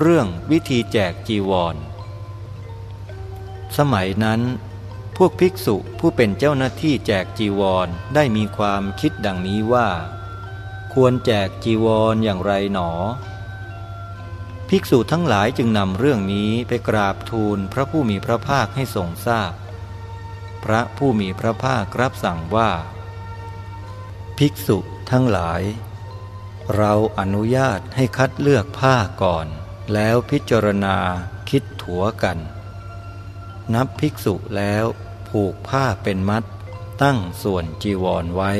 เรื่องวิธีแจกจีวร สมัยนั้น พวกภิกษุผู้เป็นเจ้าหน้าที่แจกจีวรได้มีความคิดดังนี้ว่า ควรแจกจีวรอย่างไรหนอ ภิกษุทั้งหลายจึงนำเรื่องนี้ไปกราบทูลพระผู้มีพระภาคให้ทรงทราบพพระผู้มีพระภาครับสั่งว่า ภิกษุทั้งหลาย เราอนุญาตให้คัดเลือกผ้าก่อน แล้วพิจารณาคิดถัวกัน นับภิกษุแล้วผูกผ้าเป็นมัดตั้งส่วนจีวรไว้